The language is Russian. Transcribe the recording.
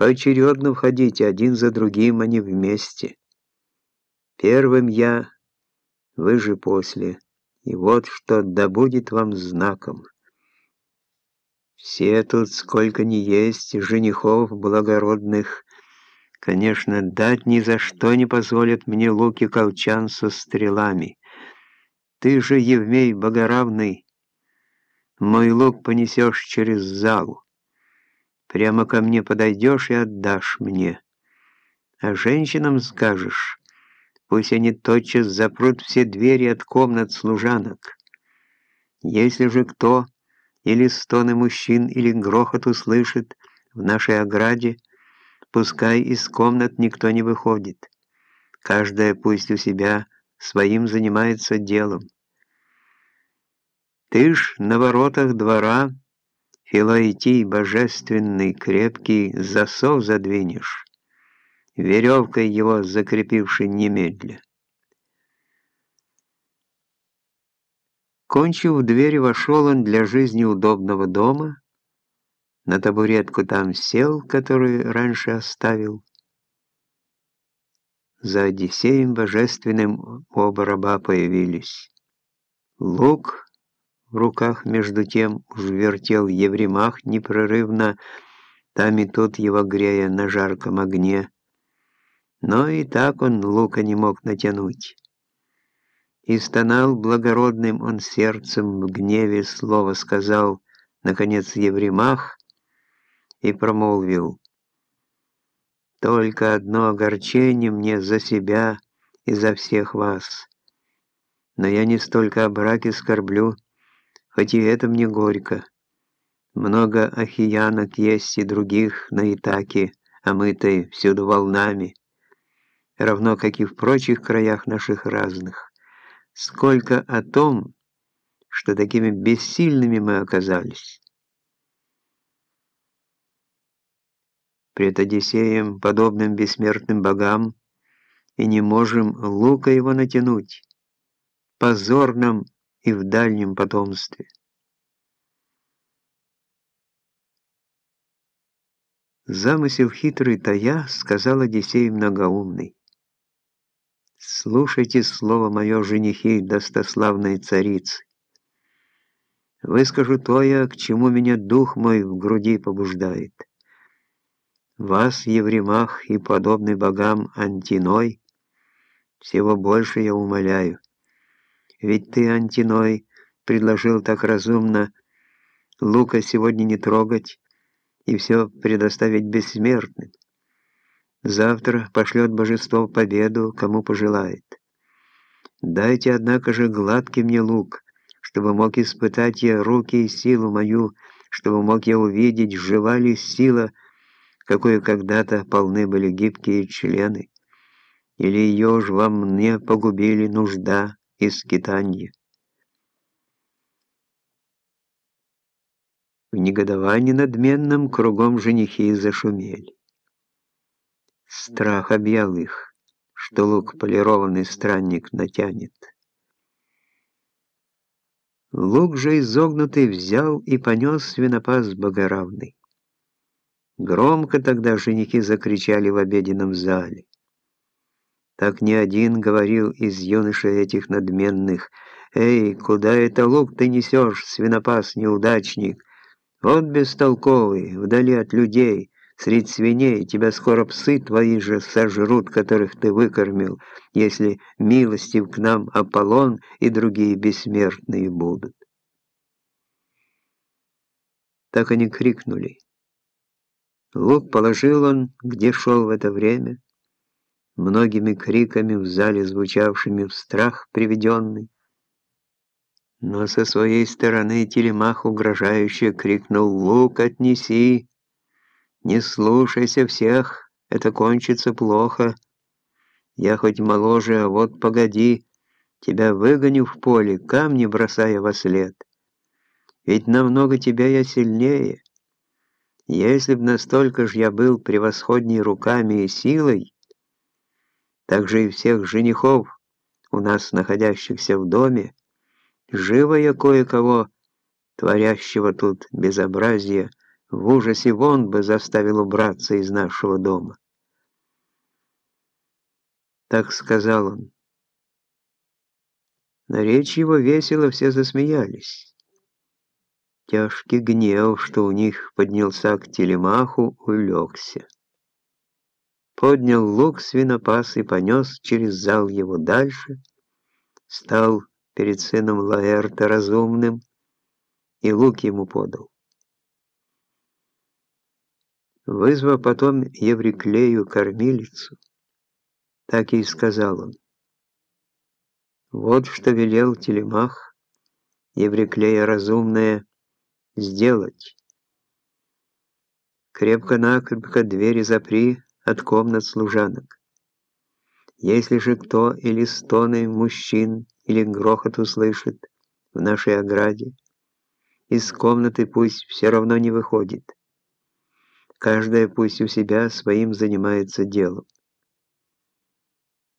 Поочередно входите один за другим, а не вместе. Первым я, вы же после. И вот что да будет вам знаком. Все тут, сколько ни есть, женихов благородных, конечно, дать ни за что не позволят мне луки колчан со стрелами. Ты же, Евмей Богоравный, мой лук понесешь через залу. Прямо ко мне подойдешь и отдашь мне. А женщинам скажешь, пусть они тотчас запрут все двери от комнат служанок. Если же кто или стоны мужчин, или грохот услышит в нашей ограде, пускай из комнат никто не выходит. Каждая пусть у себя своим занимается делом. Ты ж на воротах двора Филоитий божественный, крепкий засов задвинешь, веревкой его закрепивший немедля. Кончив в двери, вошел он для жизни удобного дома, на табуретку там сел, которую раньше оставил. За Одиссеем божественным оба раба появились. Лук в руках между тем уж вертел Евремах непрерывно, там и тут его грея на жарком огне. Но и так он лука не мог натянуть. И стонал благородным он сердцем, в гневе слово сказал, наконец, Евремах, и промолвил. «Только одно огорчение мне за себя и за всех вас. Но я не столько о браке скорблю, хоть и это мне горько. Много ахиянок есть и других на Итаке, омытой всюду волнами, равно как и в прочих краях наших разных. Сколько о том, что такими бессильными мы оказались. Пред Одиссеем, подобным бессмертным богам, и не можем лука его натянуть. Позор нам и в дальнем потомстве. Замысел хитрый тая, сказал Одиссей многоумный. Слушайте слово мое, женихи достославной царицы. Выскажу то я, к чему меня дух мой в груди побуждает. Вас, Евремах и подобный богам Антиной, всего больше я умоляю. Ведь ты, Антиной, предложил так разумно Лука сегодня не трогать и все предоставить бессмертным. Завтра пошлет божество победу, кому пожелает. Дайте, однако же, гладкий мне лук, чтобы мог испытать я руки и силу мою, чтобы мог я увидеть, жива ли сила, какой когда-то полны были гибкие члены, или ее ж во мне погубили нужда, и скитанье. В негодовании надменном кругом женихи зашумели. Страх объял их, что лук полированный странник натянет. Лук же изогнутый взял и понес свинопас богоравный. Громко тогда женихи закричали в обеденном зале. Так ни один говорил из юношей этих надменных. «Эй, куда это лук ты несешь, свинопас-неудачник? Вот бестолковый, вдали от людей, средь свиней, тебя скоро псы твои же сожрут, которых ты выкормил, если милостив к нам Аполлон и другие бессмертные будут». Так они крикнули. Лук положил он, где шел в это время, многими криками в зале, звучавшими в страх приведенный. Но со своей стороны Телемах угрожающе крикнул «Лук отнеси! Не слушайся всех, это кончится плохо. Я хоть моложе, а вот погоди, тебя выгоню в поле, камни бросая во след. Ведь намного тебя я сильнее. Если б настолько ж я был превосходней руками и силой, также и всех женихов, у нас находящихся в доме, живо я кое-кого, творящего тут безобразие, в ужасе вон бы заставил убраться из нашего дома. Так сказал он. На речь его весело все засмеялись. Тяжкий гнев, что у них поднялся к телемаху, улегся. Поднял лук свинопас и понес через зал его дальше, стал перед сыном Лаэрта разумным, и лук ему подал. Вызвав потом Евриклею кормилицу, так и сказал он. Вот что велел Телемах, Евриклея разумная, сделать. Крепко-накрепко двери запри от комнат служанок. Если же кто или стоны мужчин, или грохот услышит в нашей ограде, из комнаты пусть все равно не выходит. Каждая пусть у себя своим занимается делом.